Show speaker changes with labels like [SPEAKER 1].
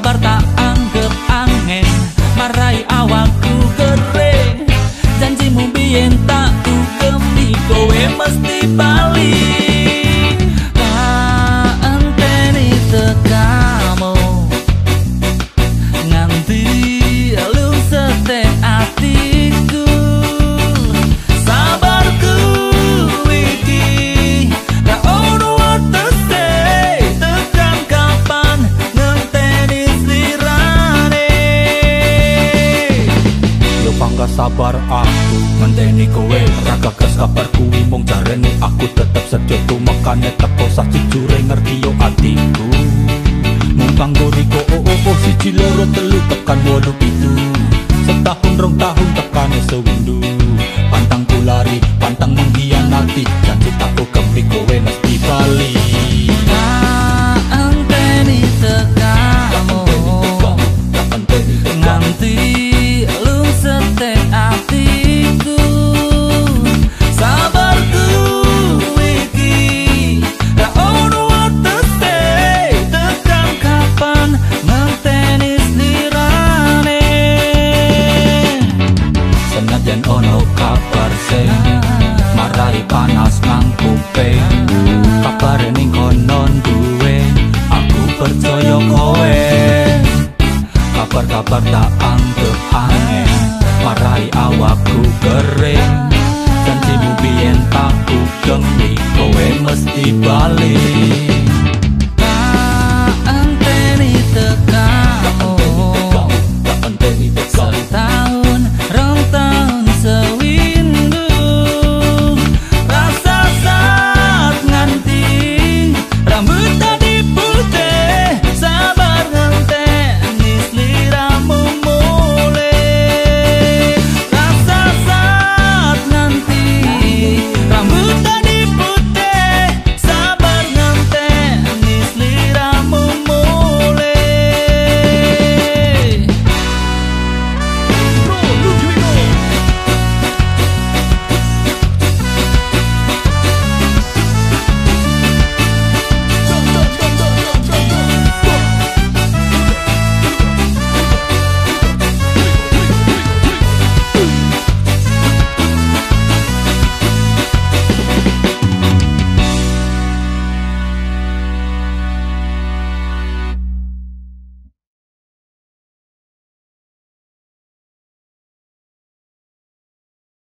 [SPEAKER 1] Jakarta kowe. Raga gas kabar kuwi mung jarene aku tetep sejo tumakane teko sajujure ngerti yo atiku. Mung kanggo riko oh oh oh siji loro telu tekan wolu itu Setahun rong tahun tekane sewindu. Pantang kulari, pantang mengkhianati. Janji takku kepi kowe mesti bali kabar sing Marai panas nang kuping Kabar ning konon duwe Aku percaya kowe. Kabar-kabar tak anggap aneh Marai awakku kering. Janjimu biyen tak ugemi Kowe mesti balik